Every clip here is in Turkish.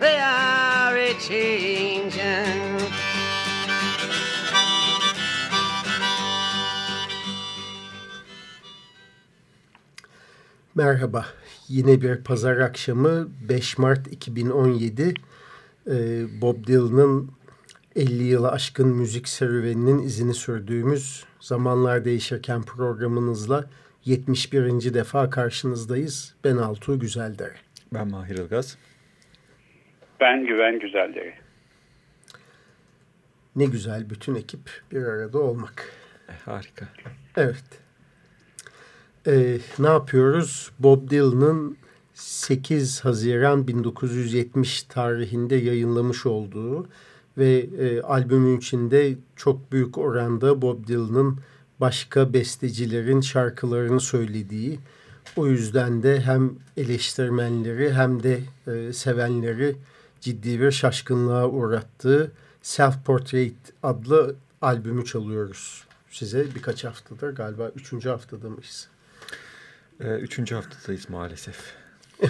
they are a changing. Merhaba. Yine bir pazar akşamı 5 Mart 2017 e, Bob Dylan'ın 50 yılı aşkın müzik serüveninin izini sürdüğümüz Zamanlar Değişirken programınızla 71. defa karşınızdayız. Ben Altuğ Güzeldere. Ben Mahir Ilgaz. Ben Güven Güzeldere. Ne güzel bütün ekip bir arada olmak. E, harika. Evet. Ee, ne yapıyoruz? Bob Dylan'ın 8 Haziran 1970 tarihinde yayınlamış olduğu ve e, albümün içinde çok büyük oranda Bob Dylan'ın başka bestecilerin şarkılarını söylediği, o yüzden de hem eleştirmenleri hem de e, sevenleri ciddi bir şaşkınlığa uğrattığı Self Portrait adlı albümü çalıyoruz. Size birkaç haftadır galiba üçüncü haftada mıyız? Ee, üçüncü haftadayız maalesef.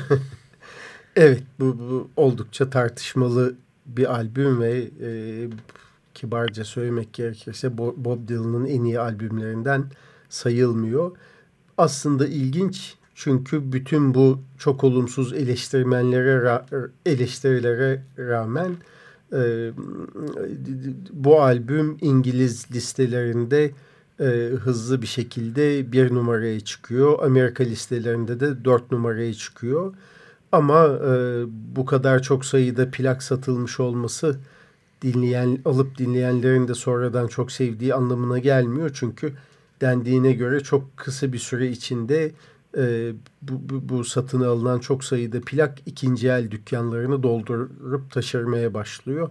evet bu, bu oldukça tartışmalı bir albüm ve e, kibarca söylemek gerekirse Bob Dylan'ın en iyi albümlerinden sayılmıyor. Aslında ilginç çünkü bütün bu çok olumsuz eleştirmenlere eleştirilere rağmen e, bu albüm İngiliz listelerinde e, hızlı bir şekilde bir numaraya çıkıyor. Amerika listelerinde de dört numaraya çıkıyor. Ama e, bu kadar çok sayıda plak satılmış olması dinleyen alıp dinleyenlerin de sonradan çok sevdiği anlamına gelmiyor. Çünkü dendiğine göre çok kısa bir süre içinde e, bu, bu, bu satın alınan çok sayıda plak ikinci el dükkanlarını doldurup taşırmaya başlıyor.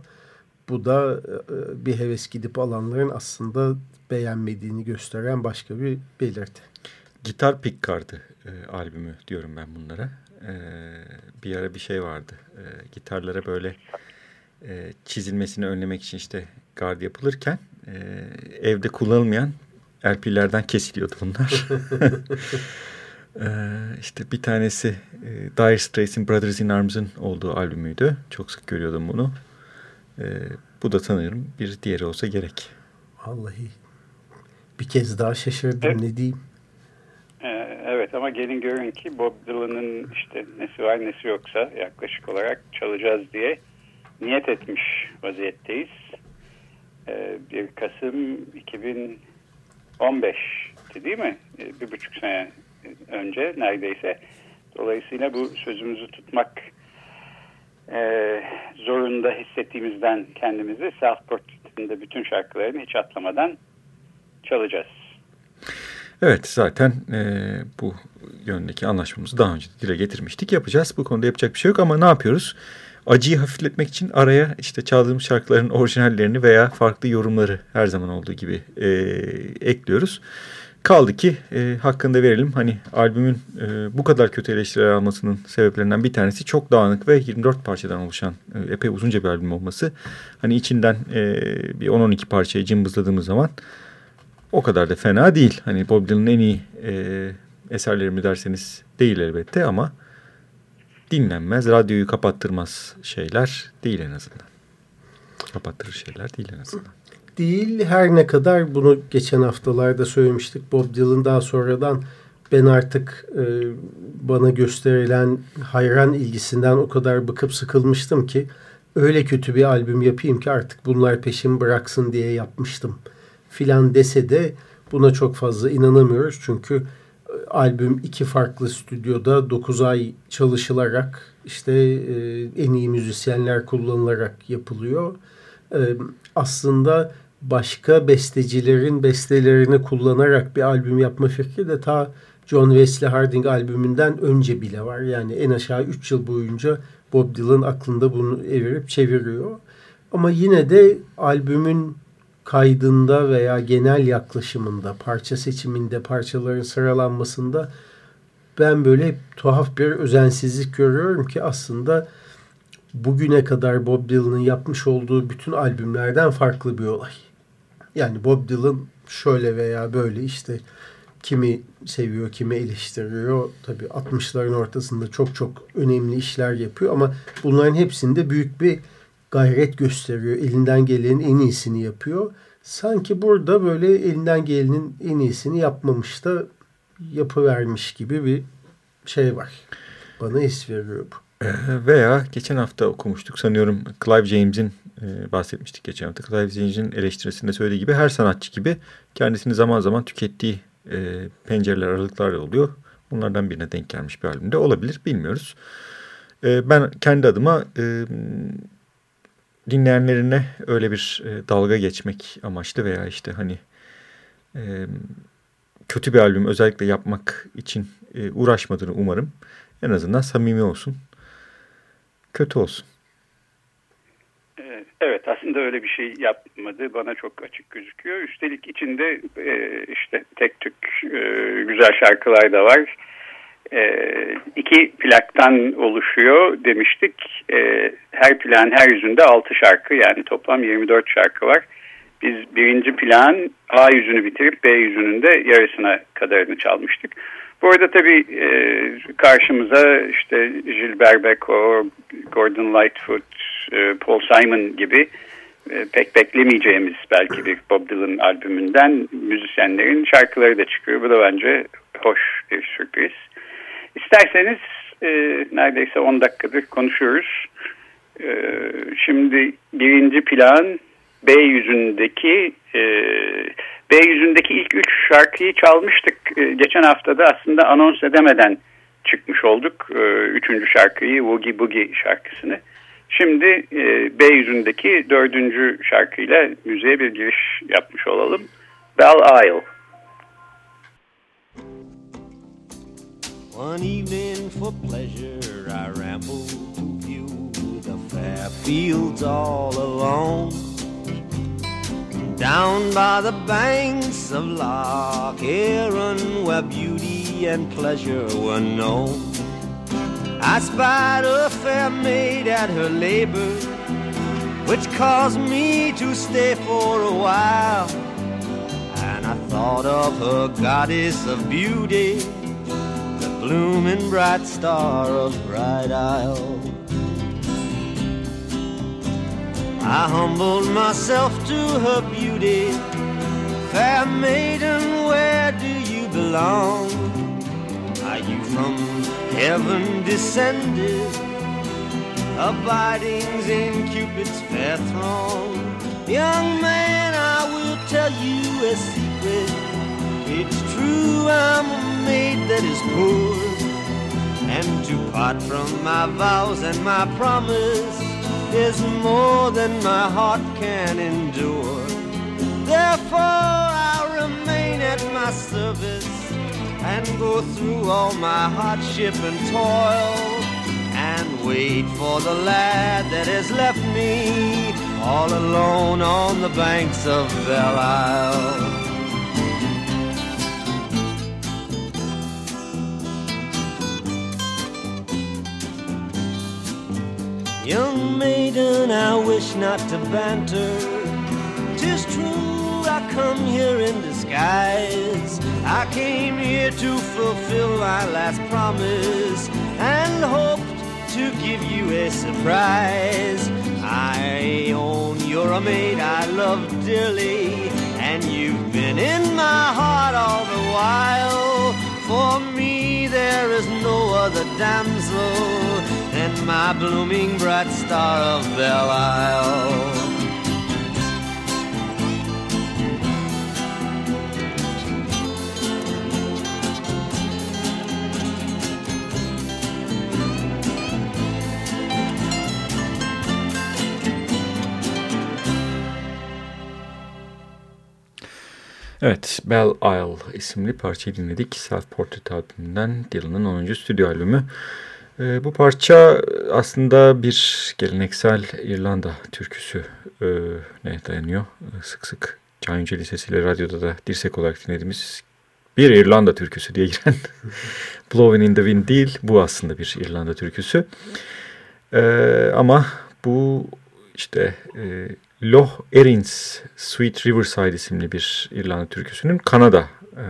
Bu da e, bir heves gidip alanların aslında beğenmediğini gösteren başka bir belirti. Gitar Pick Card'ı e, albümü diyorum ben bunlara. E, bir ara bir şey vardı. E, gitarlara böyle e, çizilmesini önlemek için işte gard yapılırken e, evde kullanılmayan LP'lerden kesiliyordu bunlar. e, işte bir tanesi e, Dire Straits'in Brothers in Arms'ın olduğu albümüydü. Çok sık görüyordum bunu. E, bu da sanırım bir diğeri olsa gerek. Vallahi bir kez daha şaşırdım evet. ne diyeyim. Ee, evet ama gelin görün ki Bob Dylan'ın işte nesi var nesi yoksa yaklaşık olarak çalacağız diye niyet etmiş vaziyetteyiz. Ee, 1 Kasım 2015'ti değil mi? Ee, bir buçuk sene önce neredeyse. Dolayısıyla bu sözümüzü tutmak e, zorunda hissettiğimizden kendimizi South Portland'da bütün şarkılarını hiç atlamadan çalacağız. Evet zaten e, bu yöndeki anlaşmamızı daha önce dile getirmiştik. Yapacağız. Bu konuda yapacak bir şey yok ama ne yapıyoruz? Acıyı hafifletmek için araya işte çaldığımız şarkıların orijinallerini veya farklı yorumları her zaman olduğu gibi e, ekliyoruz. Kaldı ki e, hakkında verelim. Hani albümün e, bu kadar kötü eleştiriler almasının sebeplerinden bir tanesi çok dağınık ve 24 parçadan oluşan e, epey uzunca bir albüm olması. Hani içinden e, bir 10-12 parçayı cımbızladığımız zaman o kadar da fena değil. Hani Bob Dylan'ın en iyi e, eserleri mi derseniz değil elbette ama dinlenmez, radyoyu kapattırmaz şeyler değil en azından. Kapattırır şeyler değil en azından. Değil her ne kadar bunu geçen haftalarda söylemiştik. Bob Dylan daha sonradan ben artık e, bana gösterilen hayran ilgisinden o kadar bıkıp sıkılmıştım ki öyle kötü bir albüm yapayım ki artık bunlar peşimi bıraksın diye yapmıştım filan dese de buna çok fazla inanamıyoruz. Çünkü e, albüm iki farklı stüdyoda 9 ay çalışılarak işte e, en iyi müzisyenler kullanılarak yapılıyor. E, aslında başka bestecilerin bestelerini kullanarak bir albüm yapma fikri de ta John Wesley Harding albümünden önce bile var. Yani en aşağı 3 yıl boyunca Bob Dylan aklında bunu evirip çeviriyor. Ama yine de albümün kaydında veya genel yaklaşımında, parça seçiminde, parçaların sıralanmasında ben böyle tuhaf bir özensizlik görüyorum ki aslında bugüne kadar Bob Dylan'ın yapmış olduğu bütün albümlerden farklı bir olay. Yani Bob Dylan şöyle veya böyle işte kimi seviyor, kimi eleştiriyor. Tabii 60'ların ortasında çok çok önemli işler yapıyor ama bunların hepsinde büyük bir gayret gösteriyor. Elinden gelenin en iyisini yapıyor. Sanki burada böyle elinden gelenin en iyisini yapmamış da yapıvermiş gibi bir şey var. Bana his veriyor bu. Ee, veya geçen hafta okumuştuk sanıyorum Clive James'in e, bahsetmiştik geçen hafta. Clive James'in eleştirisinde söylediği gibi her sanatçı gibi kendisini zaman zaman tükettiği e, pencereler aralıklar oluyor. Bunlardan birine denk gelmiş bir albümde olabilir bilmiyoruz. E, ben kendi adıma dinleyenlerine öyle bir dalga geçmek amaçlı veya işte hani kötü bir albüm özellikle yapmak için uğraşmadığını umarım. En azından samimi olsun. Kötü olsun. Evet aslında öyle bir şey yapmadı bana çok açık gözüküyor. Üstelik içinde e, işte tek tük e, güzel şarkılar da var. E, iki plaktan oluşuyor demiştik. E, her plan her yüzünde altı şarkı yani toplam 24 şarkı var. Biz birinci plan A yüzünü bitirip B yüzünün de yarısına kadarını çalmıştık. Bu arada tabii e, karşımıza işte Gilbert Becko, Gordon Lightfoot, e, Paul Simon gibi e, pek beklemeyeceğimiz belki bir Bob Dylan albümünden müzisyenlerin şarkıları da çıkıyor. Bu da bence hoş bir sürpriz. İsterseniz e, neredeyse 10 dakikadır konuşuyoruz. E, şimdi birinci plan B yüzündeki e, B yüzündeki ilk üç şarkıyı çalmıştık. E, geçen haftada aslında anons edemeden çıkmış olduk. E, üçüncü şarkıyı Woogie Boogie şarkısını. Şimdi e, B yüzündeki dördüncü şarkıyla müziğe bir giriş yapmış olalım. Belle Isle. One evening for pleasure I rambled view the fair fields all alone Down by the banks of Loch Erin where beauty and pleasure were known I spied a fair maid at her labor, which caused me to stay for a while. And I thought of her goddess of beauty, the blooming bright star of Bright Isle. I humbled myself to her beauty. Fair maiden, where do you belong? Are you from heaven descended, abidings in Cupid's fair throne. Young man, I will tell you a secret. It's true, I'm a maid that is poor. And to part from my vows and my promise is more than my heart can endure. Therefore, I'll remain at my service and go through all my hardship and toil and wait for the lad that has left me all alone on the banks of Belle Isle. Young maiden, I wish not to banter. Tis true, I come here in disguise. I came here to fulfill my last promise and hoped to give you a surprise. I own you're a maid I love dearly, and you've been in my heart all the while. For me, there is no other damsel and my blooming bright star of Belle Isle. Evet, Belle Isle isimli parçayı dinledik. Self Portrait albümünden Dylan'ın 10. stüdyo albümü. Ee, bu parça aslında bir geleneksel İrlanda türküsü e, ne dayanıyor. Ee, sık sık Can Yüce Lisesi ile radyoda da dirsek olarak dinlediğimiz bir İrlanda türküsü diye giren Blowing in the Wind değil. Bu aslında bir İrlanda türküsü. Ee, ama bu işte e, Erins Sweet Riverside isimli bir İrlanda türküsünün Kanada e,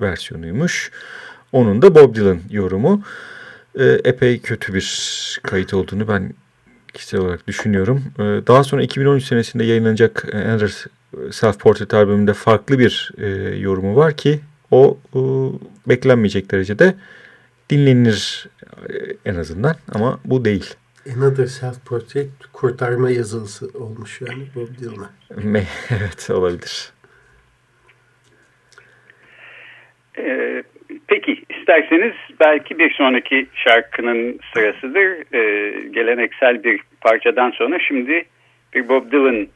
versiyonuymuş. Onun da Bob Dylan yorumu. E, epey kötü bir kayıt olduğunu ben kişisel olarak düşünüyorum. E, daha sonra 2013 senesinde yayınlanacak Anders Self Portrait albümünde farklı bir e, yorumu var ki o e, beklenmeyecek derecede dinlenir e, en azından ama bu değil. Another Self-Portrait kurtarma yazılısı olmuş yani Bob Dylan'a. evet olabilir. Ee, peki isterseniz belki bir sonraki şarkının sırasıdır. Ee, geleneksel bir parçadan sonra şimdi bir Bob Dylan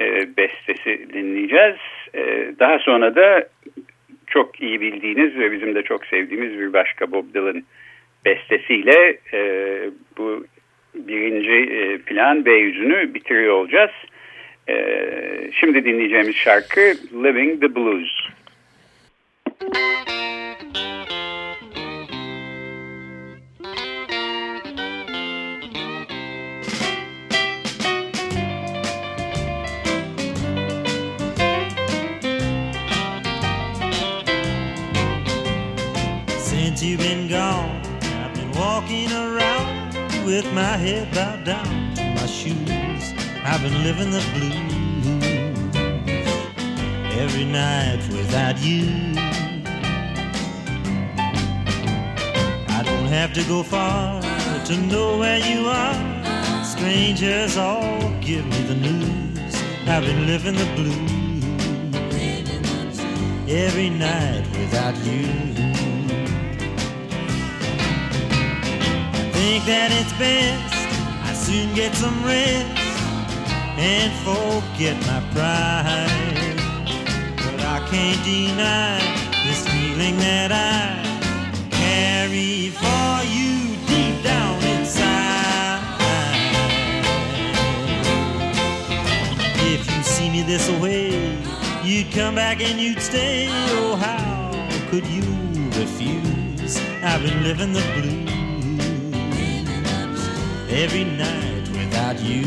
e, bestesi dinleyeceğiz. Ee, daha sonra da çok iyi bildiğiniz ve bizim de çok sevdiğimiz bir başka Bob Dylan bestesiyle e, bu birinci e, plan B yüzünü bitiriyor olacağız. E, şimdi dinleyeceğimiz şarkı Living the Blues. Since you've been gone, I've been walking around with my head bowed down to my shoes. I've been living the blues every night without you. I don't have to go far to know where you are. Strangers all give me the news. I've been living the blues every night without you. Think that it's best I soon get some rest and forget my pride. But I can't deny this feeling that I carry for you deep down inside. If you see me this way, you'd come back and you'd stay. Oh, how could you refuse? I've been living the blues every night without you.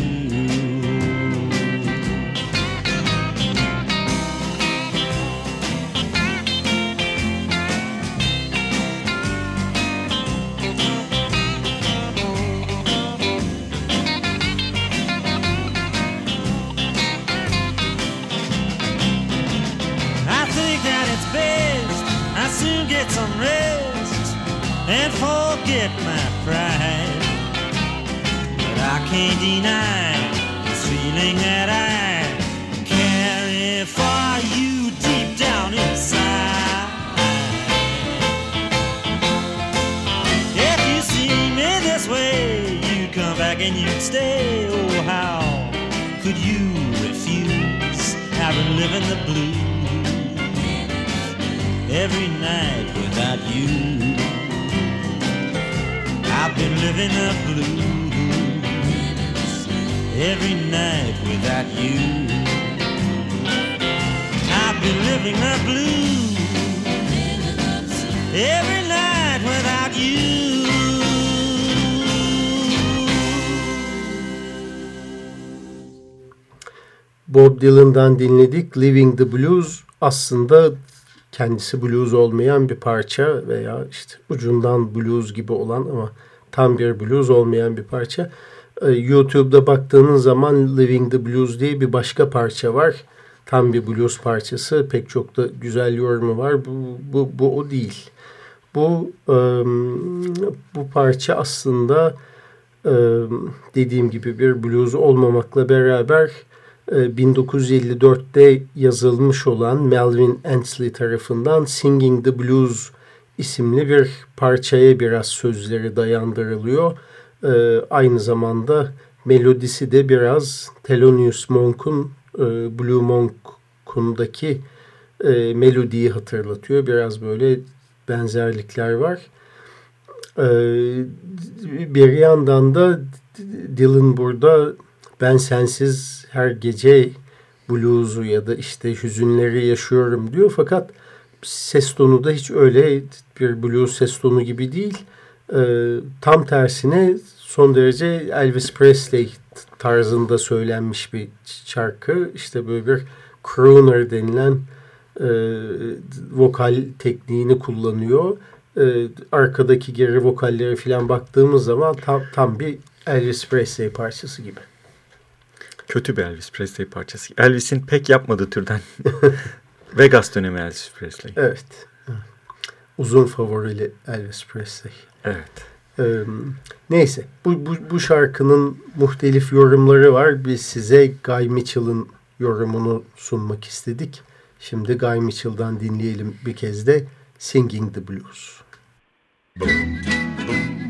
I think that it's best I soon get some rest and forget my pride. I can't deny this feeling that I carry for you deep down inside. If you see me this way, you'd come back and you'd stay. Oh, how could you refuse? I've been living the blues every night without you. I've been living the blues every night without you. I've been living the blues every night without you. Bob Dylan'dan dinledik. Living the Blues aslında kendisi blues olmayan bir parça veya işte ucundan blues gibi olan ama tam bir blues olmayan bir parça. Ee, YouTube'da baktığınız zaman Living the Blues diye bir başka parça var. Tam bir blues parçası. Pek çok da güzel yorumu var. Bu, bu, bu o değil. Bu e, bu parça aslında e, dediğim gibi bir blues olmamakla beraber 1954'te e, yazılmış olan Melvin Ansley tarafından Singing the Blues isimli bir parçaya biraz sözleri dayandırılıyor. E, aynı zamanda melodisi de biraz Thelonious Monk'un e, Blue Monk'undaki e, melodiyi hatırlatıyor. Biraz böyle benzerlikler var. E, bir yandan da Dylan burada ben sensiz her gece blues'u ya da işte hüzünleri yaşıyorum diyor. Fakat ses tonu da hiç öyle bir blues ses tonu gibi değil. E, tam tersine son derece Elvis Presley tarzında söylenmiş bir şarkı. İşte böyle bir crooner denilen e, vokal tekniğini kullanıyor. E, arkadaki geri vokallere falan baktığımız zaman tam, tam bir Elvis Presley parçası gibi. Kötü bir Elvis Presley parçası. Elvis'in pek yapmadığı türden. Vegas dönemi Elvis Presley. Evet. Uzun favorili Elvis Presley. Evet. Ee, neyse bu, bu, bu şarkının muhtelif yorumları var. Biz size Guy Mitchell'ın yorumunu sunmak istedik. Şimdi Guy Mitchell'dan dinleyelim bir kez de Singing the Blues. Müzik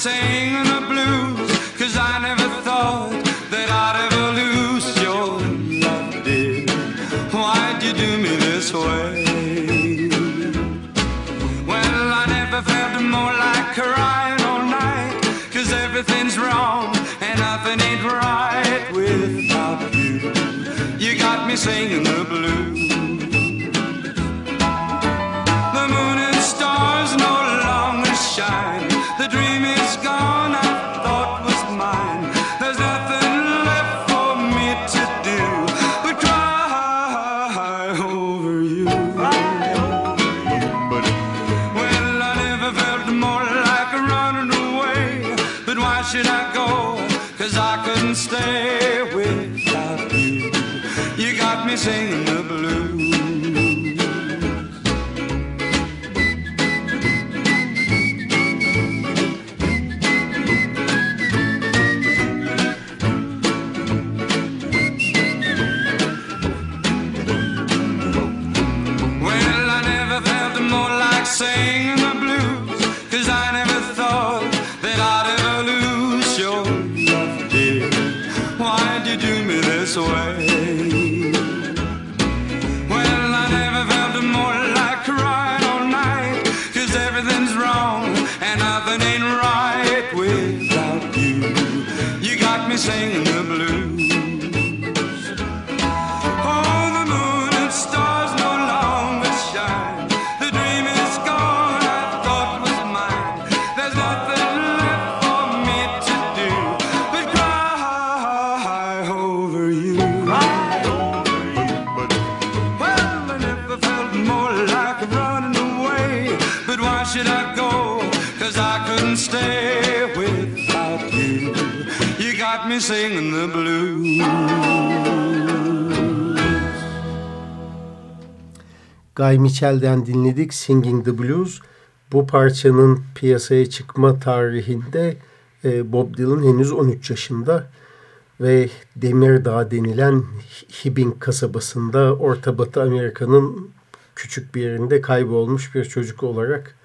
singing the blues, cause I never thought that I'd ever lose your love, dear. Why'd you do me this way? Well, I never felt more like crying all night, cause everything's wrong and nothing ain't right without you. You got me singing singing the blues. Guy Mitchell'den dinledik Singing the Blues. Bu parçanın piyasaya çıkma tarihinde e, Bob Dylan henüz 13 yaşında ve Demirdağ denilen Hibbing kasabasında Orta Batı Amerika'nın küçük bir yerinde kaybolmuş bir çocuk olarak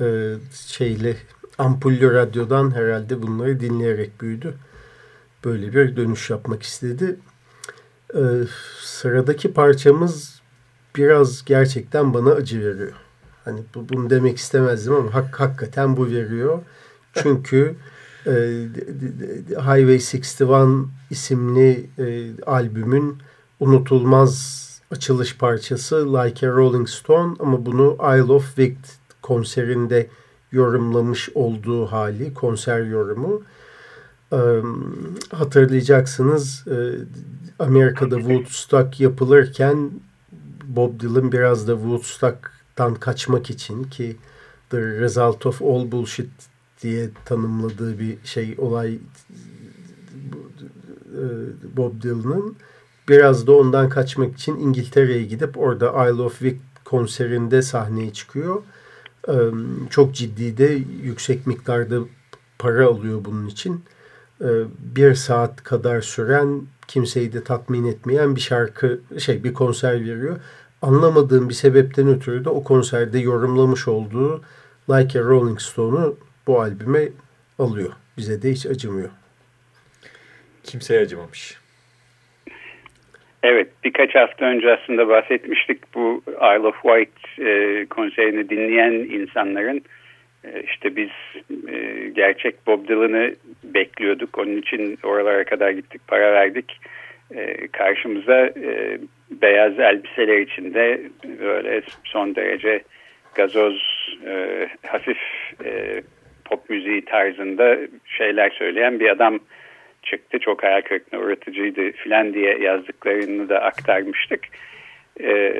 e, şeyle ampullü radyodan herhalde bunları dinleyerek büyüdü böyle bir dönüş yapmak istedi. Ee, sıradaki parçamız biraz gerçekten bana acı veriyor. Hani bu, bunu demek istemezdim ama hak, hakikaten bu veriyor. Çünkü e, Highway 61 isimli e, albümün unutulmaz açılış parçası Like a Rolling Stone ama bunu Isle of Wight konserinde yorumlamış olduğu hali, konser yorumu hatırlayacaksınız Amerika'da Woodstock yapılırken Bob Dylan biraz da Woodstock'tan kaçmak için ki The Result of All Bullshit diye tanımladığı bir şey olay e, Bob Dylan'ın biraz da ondan kaçmak için İngiltere'ye gidip orada Isle of Wight konserinde sahneye çıkıyor. E, çok ciddi de yüksek miktarda para alıyor bunun için. E, bir saat kadar süren kimseyi de tatmin etmeyen bir şarkı şey bir konser veriyor. Anlamadığım bir sebepten ötürü de o konserde yorumlamış olduğu Like a Rolling Stone'u bu albüme alıyor. Bize de hiç acımıyor. Kimseye acımamış. Evet, birkaç hafta önce aslında bahsetmiştik bu Isle of Wight e, konserini dinleyen insanların işte biz e, gerçek Bob Dylan'ı bekliyorduk. Onun için oralara kadar gittik, para verdik. E, karşımıza beyaz elbiseler içinde böyle son derece gazoz, e, hafif e, pop müziği tarzında şeyler söyleyen bir adam çıktı. Çok hayal kırıklığına uğratıcıydı filan diye yazdıklarını da aktarmıştık. E,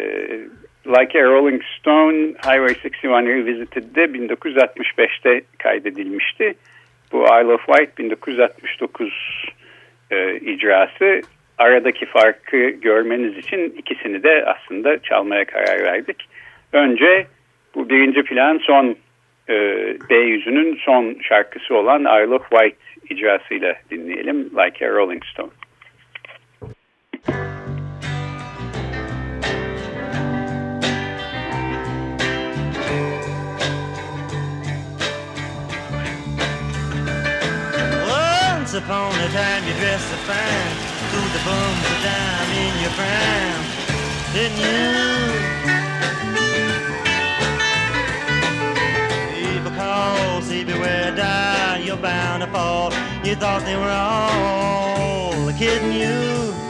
like a Rolling Stone, Highway 61 Revisited'de 1965'te kaydedilmişti. Bu Isle of Wight 1969 e, icrası. Aradaki farkı görmeniz için ikisini de aslında çalmaya karar verdik. Önce bu birinci plan son e, B yüzünün son şarkısı olan Isle of Wight icrasıyla dinleyelim. Like a Rolling Stone. Once upon a time you dressed so fine, threw the bums of dime in your prime, didn't you? People call, see beware, die, you're bound to fall. You thought they were all kidding. You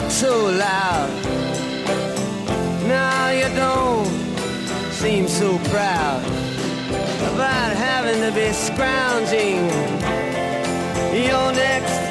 talk so loud. Now you don't seem so proud about having to be scrounging your next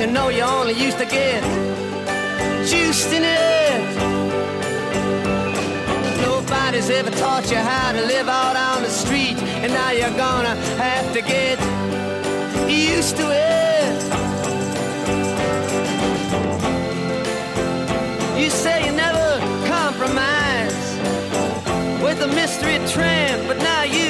you know you only used to get juiced in it. Nobody's ever taught you how to live out on the street, and now you're gonna have to get used to it. You say you never compromise with a mystery tramp, but now you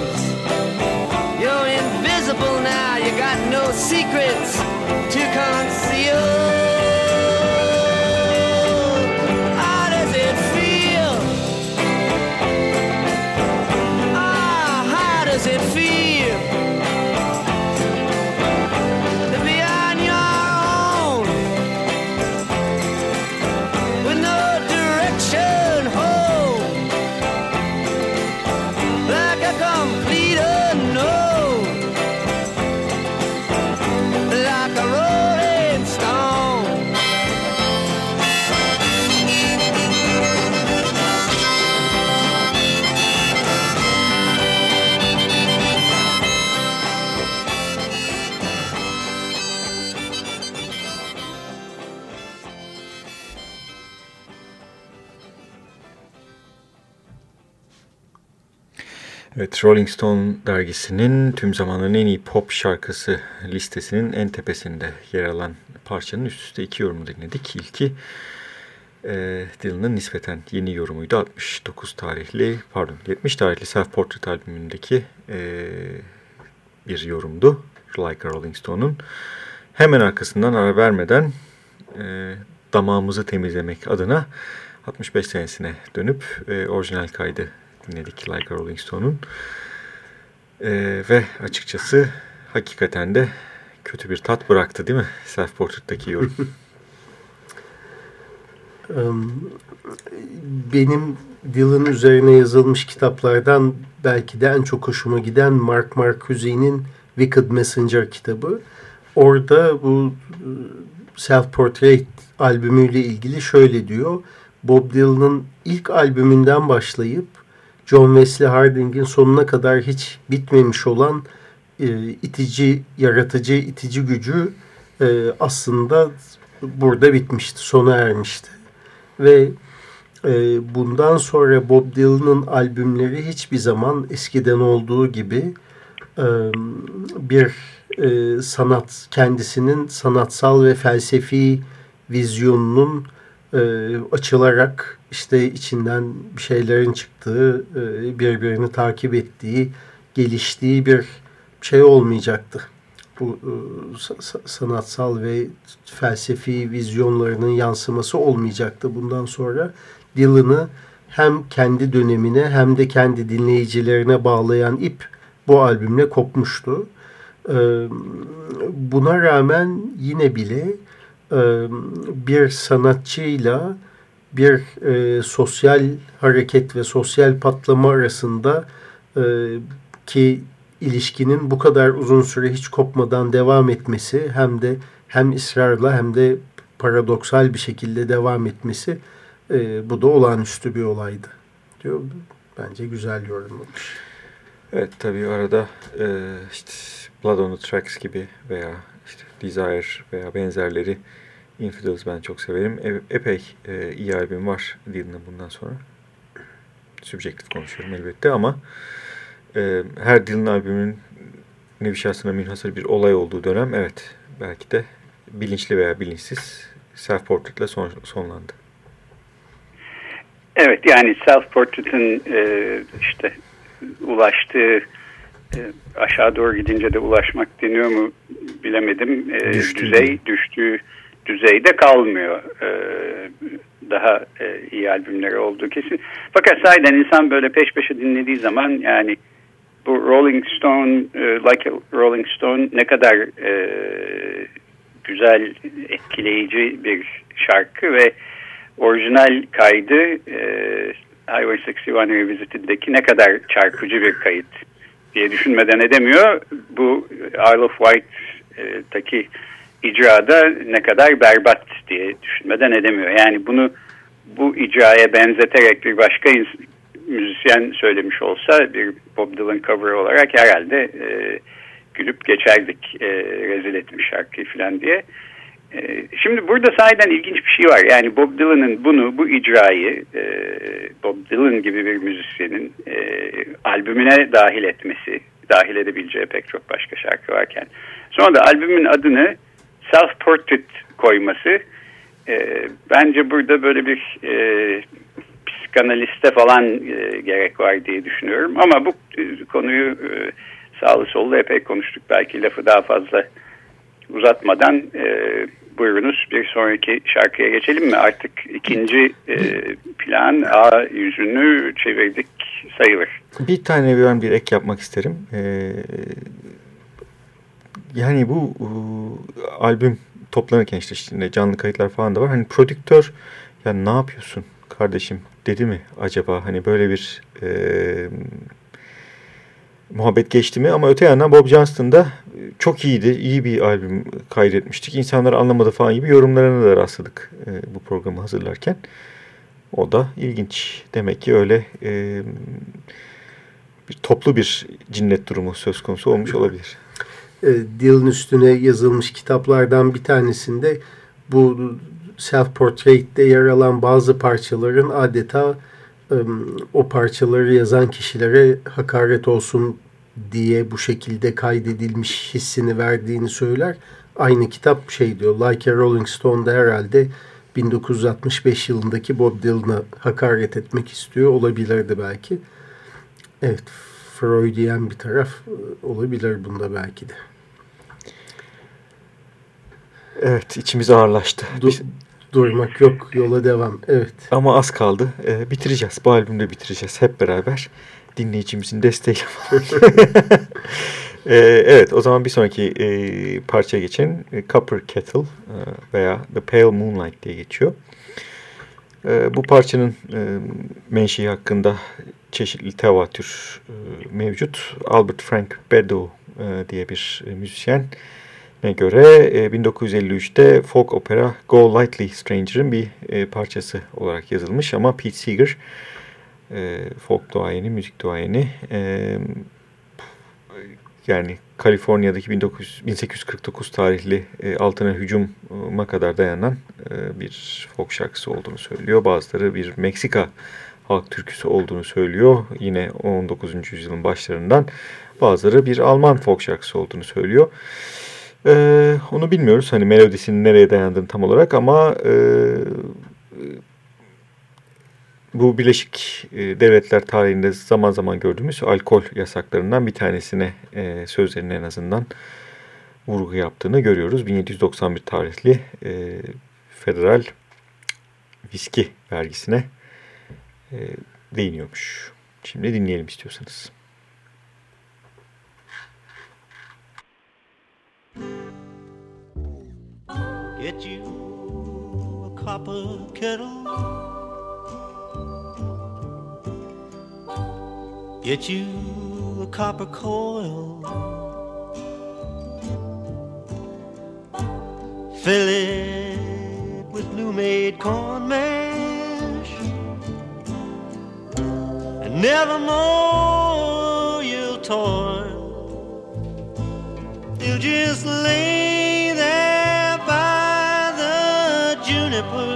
Now, you got no secrets to conceal. Evet, Rolling Stone dergisinin tüm zamanların en iyi pop şarkısı listesinin en tepesinde yer alan parçanın üst üste iki yorumu dinledik. İlki e, Dylan'ın nispeten yeni yorumuydu. 69 tarihli, pardon 70 tarihli Self Portrait albümündeki e, bir yorumdu. Like Rolling Stone'un. Hemen arkasından ara vermeden e, damağımızı temizlemek adına 65 senesine dönüp e, orijinal kaydı dinledik Like a Rolling Stone'un. Ee, ve açıkçası hakikaten de kötü bir tat bıraktı değil mi? Self Portrait'taki yorum. Benim Dylan üzerine yazılmış kitaplardan belki de en çok hoşuma giden Mark Marcuse'nin Wicked Messenger kitabı. Orada bu e, Self Portrait albümüyle ilgili şöyle diyor. Bob Dylan'ın ilk albümünden başlayıp John Wesley Harding'in sonuna kadar hiç bitmemiş olan e, itici, yaratıcı, itici gücü e, aslında burada bitmişti, sona ermişti. Ve e, bundan sonra Bob Dylan'ın albümleri hiçbir zaman eskiden olduğu gibi e, bir e, sanat, kendisinin sanatsal ve felsefi vizyonunun e, açılarak işte içinden bir şeylerin çıktığı, e, birbirini takip ettiği, geliştiği bir şey olmayacaktı. Bu e, sa- sanatsal ve felsefi vizyonlarının yansıması olmayacaktı bundan sonra. Dylan'ı hem kendi dönemine hem de kendi dinleyicilerine bağlayan ip bu albümle kopmuştu. E, buna rağmen yine bile bir sanatçıyla bir e, sosyal hareket ve sosyal patlama arasında e, ki ilişkinin bu kadar uzun süre hiç kopmadan devam etmesi hem de hem ısrarla hem de paradoksal bir şekilde devam etmesi e, bu da olağanüstü bir olaydı. Diyor bence güzel yorumlamış. Evet tabii arada e, işte Blood on the Tracks gibi veya işte Desire veya benzerleri Infidels ben çok severim. E, epey e, iyi albüm var Dylan'ın bundan sonra. Subjektif konuşuyorum elbette ama e, her Dylan albümünün nevi şahsına münhasır bir olay olduğu dönem evet belki de bilinçli veya bilinçsiz self-portrait ile son, sonlandı. Evet yani self-portrait'in e, işte ulaştığı e, aşağı doğru gidince de ulaşmak deniyor mu bilemedim. E, Düştüğü. düzey düştüğü düzeyde kalmıyor. E, daha e, iyi albümleri olduğu kesin. Fakat sahiden insan böyle peş peşe dinlediği zaman yani bu Rolling Stone, e, Like Rolling Stone ne kadar e, güzel, etkileyici bir şarkı ve orijinal kaydı e, Highway 61 Revisited'deki ne kadar çarpıcı bir kayıt diye düşünmeden edemiyor. Bu Isle of Wight'taki icrada ne kadar berbat diye düşünmeden edemiyor. Yani bunu bu icraya benzeterek bir başka müzisyen söylemiş olsa bir Bob Dylan cover olarak herhalde e, gülüp geçerdik e, rezil etmiş şarkıyı falan diye. E, şimdi burada sahiden ilginç bir şey var. Yani Bob Dylan'ın bunu, bu icrayı e, Bob Dylan gibi bir müzisyenin e, albümüne dahil etmesi, dahil edebileceği pek çok başka şarkı varken. Sonra da albümün adını Self Portrait koyması e, bence burada böyle bir e, psikanaliste falan e, gerek var diye düşünüyorum. Ama bu e, konuyu e, sağlı sollu epey konuştuk. Belki lafı daha fazla uzatmadan e, buyurunuz bir sonraki şarkıya geçelim mi? Artık ikinci e, plan A yüzünü çevirdik sayılır. Bir tane ben bir ek yapmak isterim. Ee, yani bu e, albüm toplanırken işte içinde canlı kayıtlar falan da var. Hani prodüktör ya ne yapıyorsun kardeşim dedi mi acaba? Hani böyle bir e, muhabbet geçti mi? Ama öte yandan Bob Johnston da çok iyiydi. iyi bir albüm kaydetmiştik. İnsanlar anlamadı falan gibi yorumlarına da rastladık e, bu programı hazırlarken. O da ilginç. Demek ki öyle e, bir toplu bir cinnet durumu söz konusu olmuş olabilir. E, Dylan üstüne yazılmış kitaplardan bir tanesinde bu self-portrait'te yer alan bazı parçaların adeta e, o parçaları yazan kişilere hakaret olsun diye bu şekilde kaydedilmiş hissini verdiğini söyler. Aynı kitap şey diyor, Like a Rolling Stone'da herhalde 1965 yılındaki Bob Dylan'a hakaret etmek istiyor. Olabilirdi belki. Evet, Freudian bir taraf e, olabilir bunda belki de. Evet içimiz ağırlaştı. Du- Biz- durmak yok, yola devam. Evet. ama az kaldı. Ee, bitireceğiz. Bu albümde bitireceğiz hep beraber. Dinleyicimizin desteğiyle. Ee, evet o zaman bir sonraki e, parçaya geçelim. E, Copper Kettle e, veya The Pale Moonlight diye geçiyor. E, bu parçanın e, menşei hakkında çeşitli tevatür e, mevcut. Albert Frank Badeau e, diye bir e, müzisyen ne göre e, 1953'te folk opera Go Lightly Stranger'ın bir e, parçası olarak yazılmış ama Pete Seeger e, folk duayeni, müzik duayeni e, yani Kaliforniya'daki 19, 1849 tarihli e, altına hücuma kadar dayanan e, bir folk şarkısı olduğunu söylüyor. Bazıları bir Meksika halk türküsü olduğunu söylüyor. Yine 19. yüzyılın başlarından. Bazıları bir Alman folk şarkısı olduğunu söylüyor. Ee, onu bilmiyoruz hani melodisinin nereye dayandığını tam olarak ama e, bu Birleşik e, Devletler tarihinde zaman zaman gördüğümüz alkol yasaklarından bir tanesine e, sözlerinin en azından vurgu yaptığını görüyoruz. 1791 tarihli e, federal viski vergisine e, değiniyormuş. Şimdi dinleyelim istiyorsanız. Get you a copper kettle. Get you a copper coil. Fill it with new made corn mash. And nevermore you'll toil just lay there by the juniper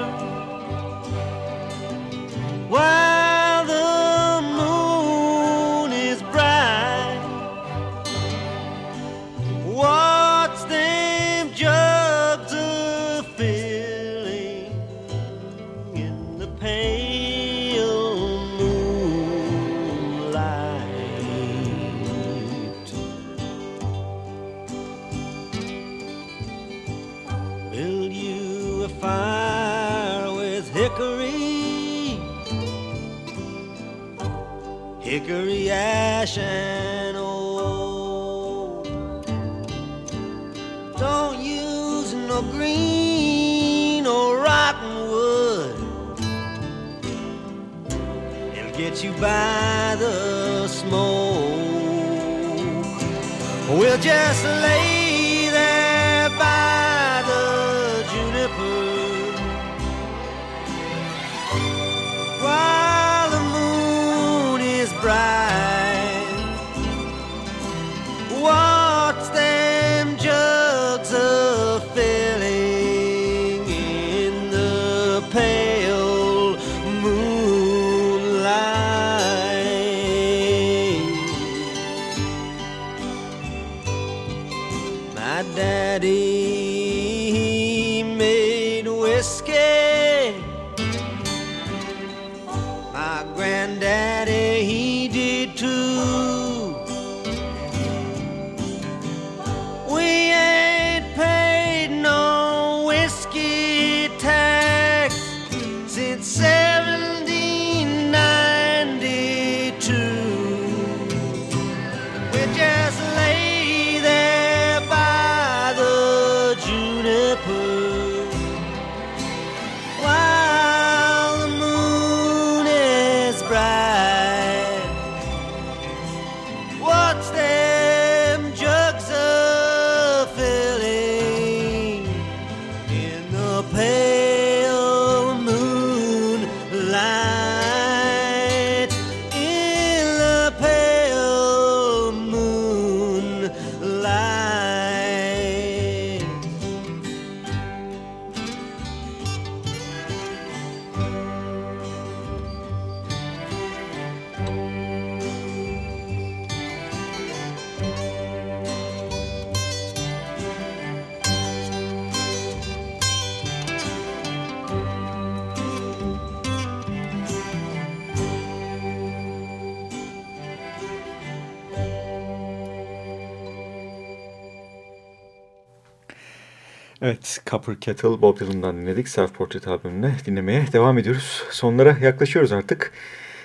Copper Kettle Bob Dylan'dan dinledik. Self Portrait albümünü dinlemeye devam ediyoruz. Sonlara yaklaşıyoruz artık.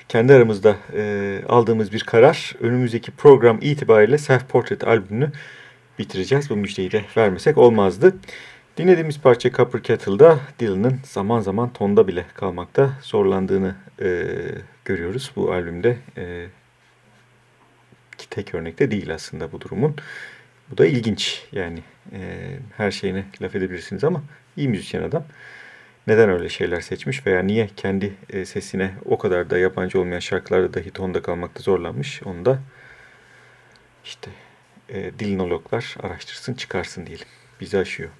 Kendi aramızda e, aldığımız bir karar. Önümüzdeki program itibariyle Self Portrait albümünü bitireceğiz. Bu müjdeyi de vermesek olmazdı. Dinlediğimiz parça Copper Kettle'da Dylan'ın zaman zaman tonda bile kalmakta zorlandığını e, görüyoruz bu albümde. E, tek örnekte değil aslında bu durumun. Bu da ilginç yani e, her şeyine laf edebilirsiniz ama iyi müzisyen adam. Neden öyle şeyler seçmiş veya niye kendi e, sesine o kadar da yabancı olmayan şarkılarda dahi tonda kalmakta zorlanmış onu da işte e, dilinologlar araştırsın çıkarsın diyelim. Bizi aşıyor.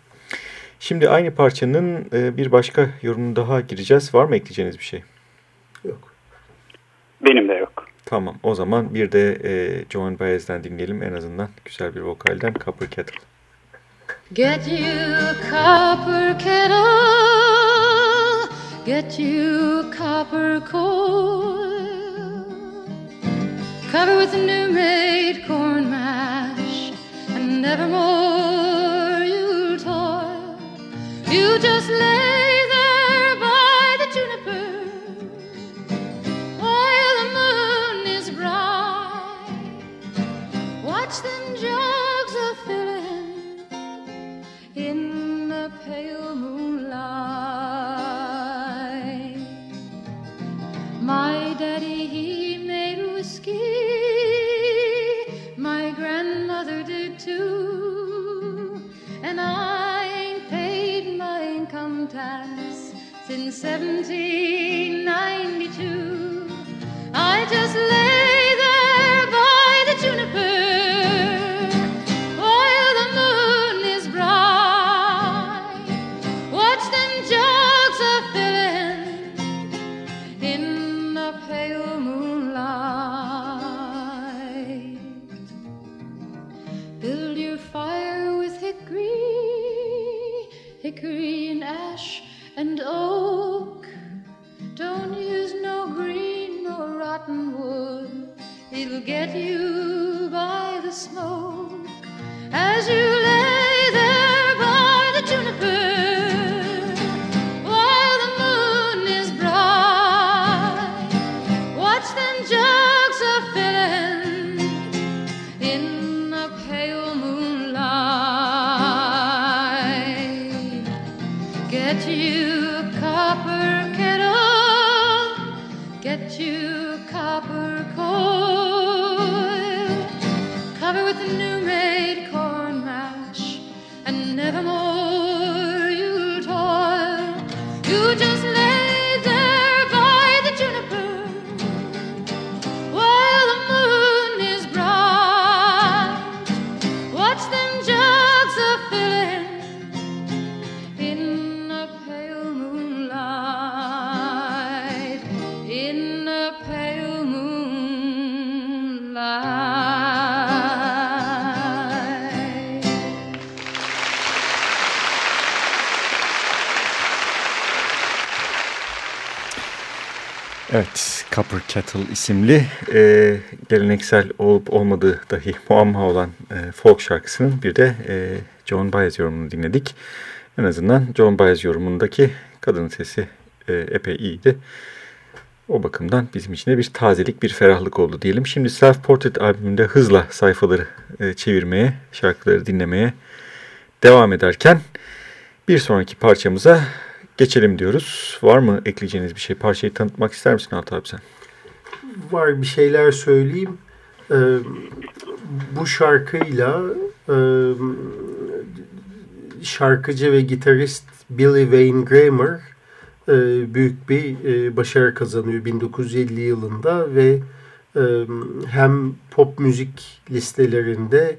Şimdi aynı parçanın e, bir başka yorumunu daha gireceğiz. Var mı ekleyeceğiniz bir şey? Yok. Benim de yok. Tamam. O zaman bir de e, Joan Baez'den dinleyelim. En azından güzel bir vokalden Copper Kettle. Get you copper kettle, get you copper coil, cover with new made corn mash, and nevermore you'll toil. You just lay 1792, I just lay there by the juniper while the moon is bright. Watch them jugs a filling in the pale moonlight. Build your fire with hickory, hickory and oak. Don't use no green nor rotten wood. It'll get you by the smoke as you lay Kettle isimli e, geleneksel olup olmadığı dahi muamma olan e, folk şarkısının bir de e, John Baez yorumunu dinledik. En azından John Baez yorumundaki kadın sesi e, epey iyiydi. O bakımdan bizim için de bir tazelik, bir ferahlık oldu diyelim. Şimdi Self Portrait albümünde hızla sayfaları e, çevirmeye, şarkıları dinlemeye devam ederken bir sonraki parçamıza geçelim diyoruz. Var mı ekleyeceğiniz bir şey? Parçayı tanıtmak ister misin Altı abi sen? Var bir şeyler söyleyeyim. Ee, bu şarkıyla e, şarkıcı ve gitarist Billy Wayne Kramer e, büyük bir e, başarı kazanıyor 1950 yılında ve e, hem pop müzik listelerinde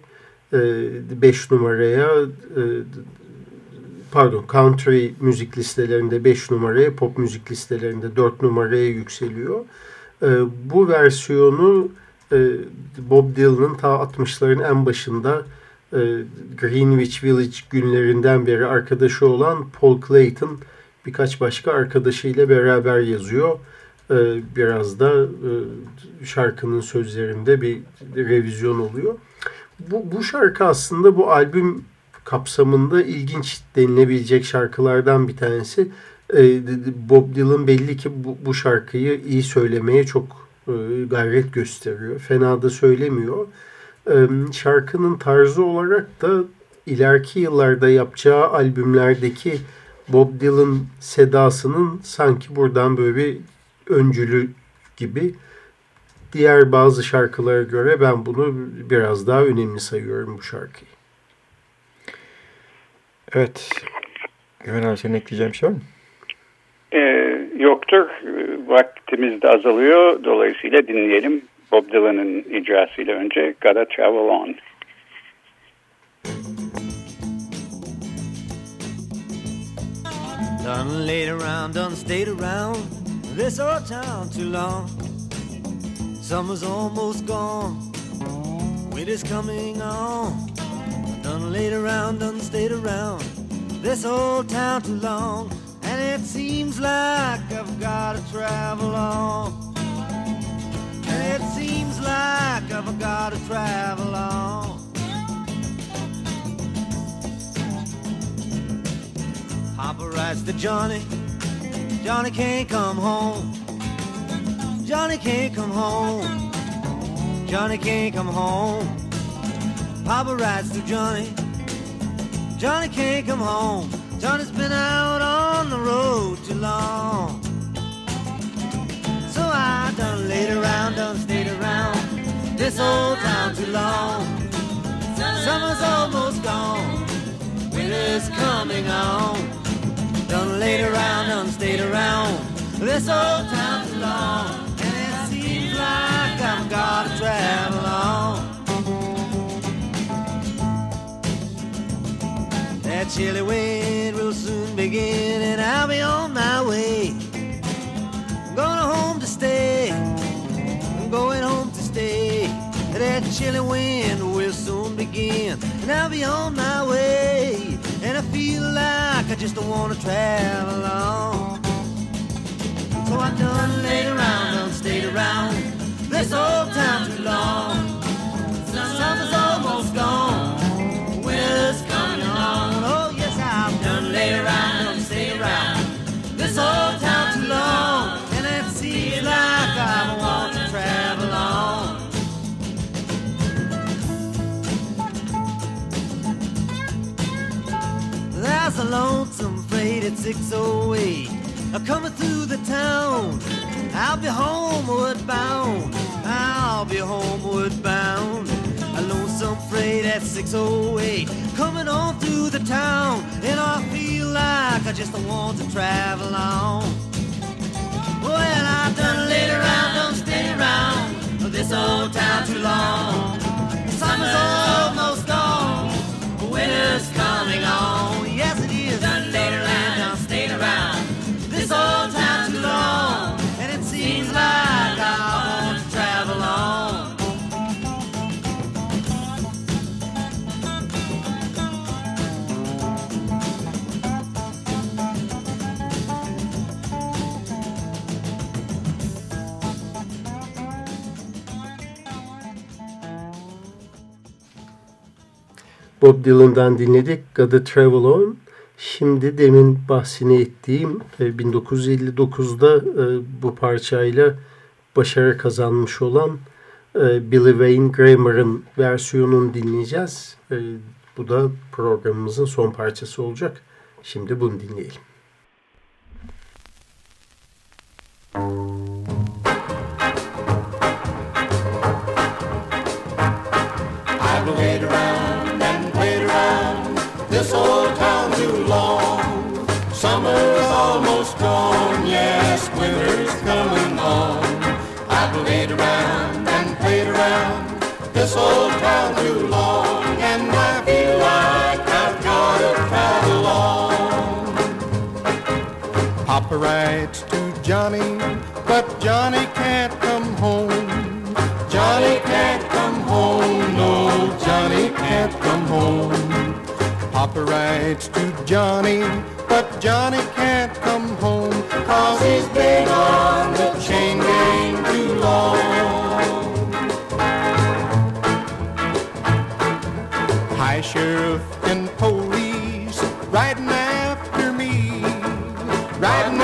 5 numaraya e, pardon country müzik listelerinde 5 numaraya pop müzik listelerinde 4 numaraya yükseliyor. E, bu versiyonu e, Bob Dylan'ın ta 60'ların en başında e, Greenwich Village günlerinden beri arkadaşı olan Paul Clayton birkaç başka arkadaşıyla beraber yazıyor. E, biraz da e, şarkının sözlerinde bir revizyon oluyor. Bu, bu şarkı aslında bu albüm kapsamında ilginç denilebilecek şarkılardan bir tanesi. E, Bob Dylan belli ki bu, bu şarkıyı iyi söylemeye çok e, gayret gösteriyor. Fena da söylemiyor. E, şarkının tarzı olarak da ileriki yıllarda yapacağı albümlerdeki Bob Dylan sedasının sanki buradan böyle bir öncülü gibi. Diğer bazı şarkılara göre ben bunu biraz daha önemli sayıyorum bu şarkıyı. Evet. Güven abi senin ekleyeceğin bir şey var mı? Ee, yoktur. Vaktimiz de azalıyor. Dolayısıyla dinleyelim. Bob Dylan'ın icrasıyla önce Gotta Travel On. Done laid around, done stayed around this old town too long. Summer's almost gone, winter's coming on. Done laid around, done stayed around this old town too long. And it seems like I've got to travel on. And it seems like I've got to travel on. Papa writes to Johnny, Johnny can't come home. Johnny can't come home. Johnny can't come home. Papa writes to Johnny, Johnny can't come home. Johnny's been out on the road too long. So I done laid around, done stayed around this old town too long. Summer's almost gone, winter's coming on. Done laid around, done stayed around this old town too long. And it seems like I've got to travel on. That chilly wind will soon begin, and I'll be on my way. I'm going home to stay. I'm going home to stay. That chilly wind will soon begin, and I'll be on my way. And I feel like I just don't wanna travel on. So I done laid around, done stayed around this old town too long. Summer's almost gone, this old town too long, and it seems like I want to travel on. There's a lonesome freight at 608 a coming through the town. I'll be homeward bound. I'll be homeward bound. Lonesome freight at 608 coming on through the town. And I feel like I just want to travel on. Bob Dylan'dan dinledik. Gotta Travel On. Şimdi demin bahsini ettiğim e, 1959'da e, bu parçayla başarı kazanmış olan e, Billy Wayne Kramer'ın versiyonunu dinleyeceğiz. E, bu da programımızın son parçası olacak. Şimdi bunu dinleyelim. I've this old town too long. Summer's almost gone, yes, winter's coming on. I've played around and played around this old town too long, and I feel like I've got to travel on. Papa writes to Johnny, but Johnny can't come home. Johnny can't come home, no, Johnny can't come home. Papa writes to Johnny, but Johnny can't come home, cause he's been on the chain gang too long. High sheriff and police riding after me, riding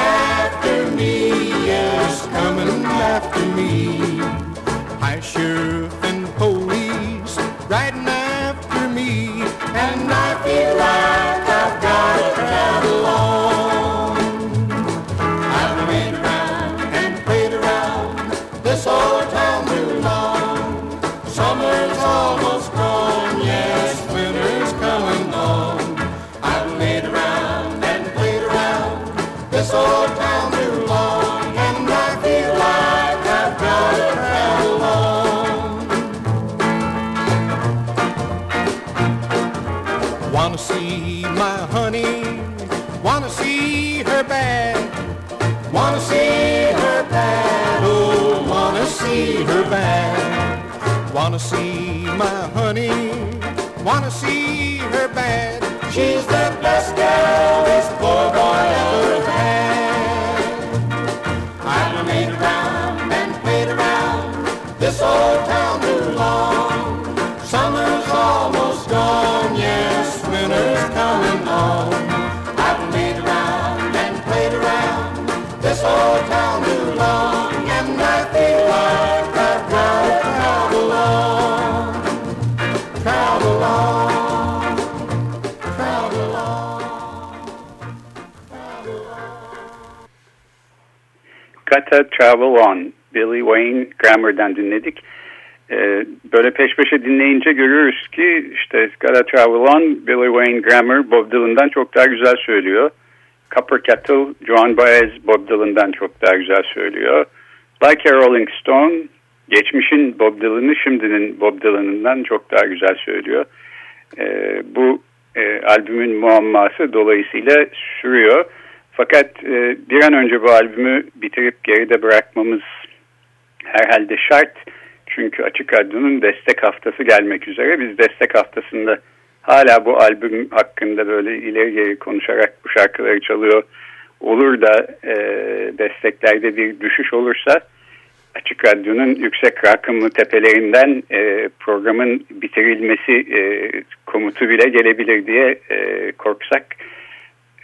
Gotta Travel On, Billy Wayne Grammer'dan dinledik. Ee, böyle peş peşe dinleyince görüyoruz ki işte Gotta Travel On, Billy Wayne Grammer Bob Dylan'dan çok daha güzel söylüyor. Copper Kettle, Joan Baez Bob Dylan'dan çok daha güzel söylüyor. Like a Rolling Stone, geçmişin Bob Dylan'ı şimdinin Bob Dylan'ından çok daha güzel söylüyor. Ee, bu e, albümün muamması dolayısıyla sürüyor. Fakat e, bir an önce bu albümü bitirip geride bırakmamız herhalde şart. Çünkü Açık Radyo'nun destek haftası gelmek üzere. Biz destek haftasında hala bu albüm hakkında böyle ileri geri konuşarak bu şarkıları çalıyor olur da e, desteklerde bir düşüş olursa Açık Radyo'nun yüksek rakımlı tepelerinden e, programın bitirilmesi e, komutu bile gelebilir diye e, korksak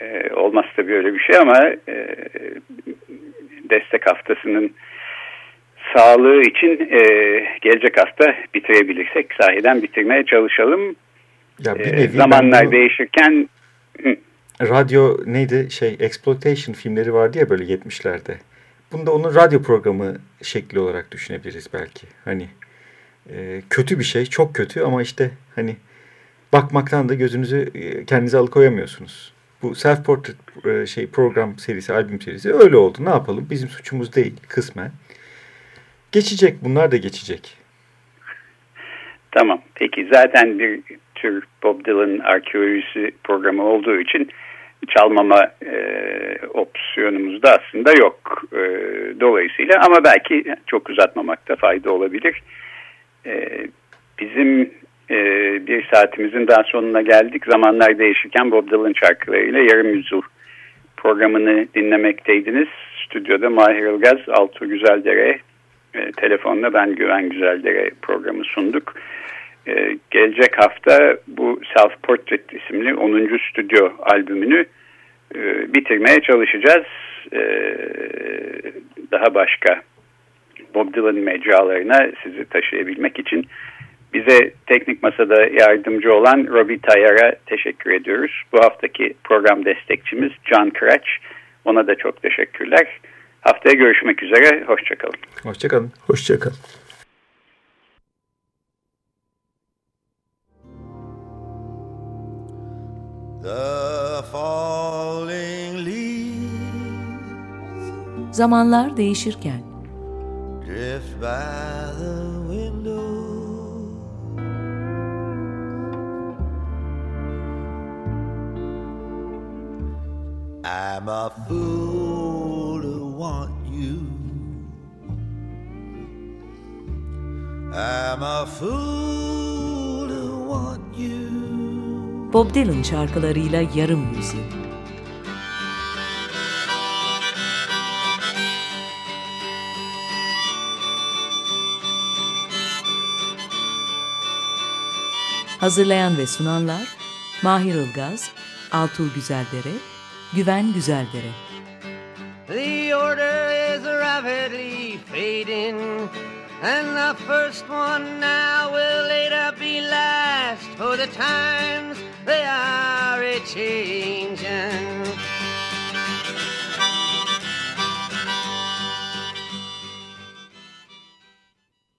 e, olmaz tabii öyle bir şey ama e, destek haftasının sağlığı için e, gelecek hafta bitirebilirsek sahiden bitirmeye çalışalım. Ya bir E, nevi zamanlar bunu- değişirken hı, radyo neydi şey exploitation filmleri vardı ya böyle 70'lerde. Bunda onun radyo programı şekli olarak düşünebiliriz belki. Hani e, kötü bir şey, çok kötü ama işte hani bakmaktan da gözünüzü e, kendinize alıkoyamıyorsunuz. Bu self portrait e, şey program serisi, albüm serisi öyle oldu. Ne yapalım? Bizim suçumuz değil kısmen. Geçecek, bunlar da geçecek. Tamam. Peki zaten bir tür Bob Dylan arkeolojisi programı olduğu için çalmama e, opsiyonumuz da aslında yok. E, dolayısıyla ama belki çok uzatmamakta fayda olabilir. E, bizim e, bir saatimizin daha sonuna geldik. Zamanlar değişirken Bob Dylan şarkılarıyla yarım yüzyıl programını dinlemekteydiniz. Stüdyoda Mahir Ilgaz, Altuğ Güzeldere, e, telefonla ben Güven Güzeldere programı sunduk. E, gelecek hafta bu Self Portrait isimli 10. stüdyo albümünü e, bitirmeye çalışacağız. E, daha başka Bob Dylan mecralarına sizi taşıyabilmek için bize teknik masada yardımcı olan Robbie Tayar'a teşekkür ediyoruz. Bu haftaki program destekçimiz John Cratch. Ona da çok teşekkürler. Haftaya görüşmek üzere. Hoşçakalın. Hoşçakalın. Hoşçakal. The falling leaves Zamanlar değişirken drift by the I'm a fool to want you. I'm a fool to want you. Bob Dylan şarkılarıyla yarım yüzyıl. Hazırlayan ve sunanlar Mahir Ilgaz, Altuğ Güzeldere, Güven Güzeldere. The order is rapidly fading, and the first one now will later be last, for the times they are a changing.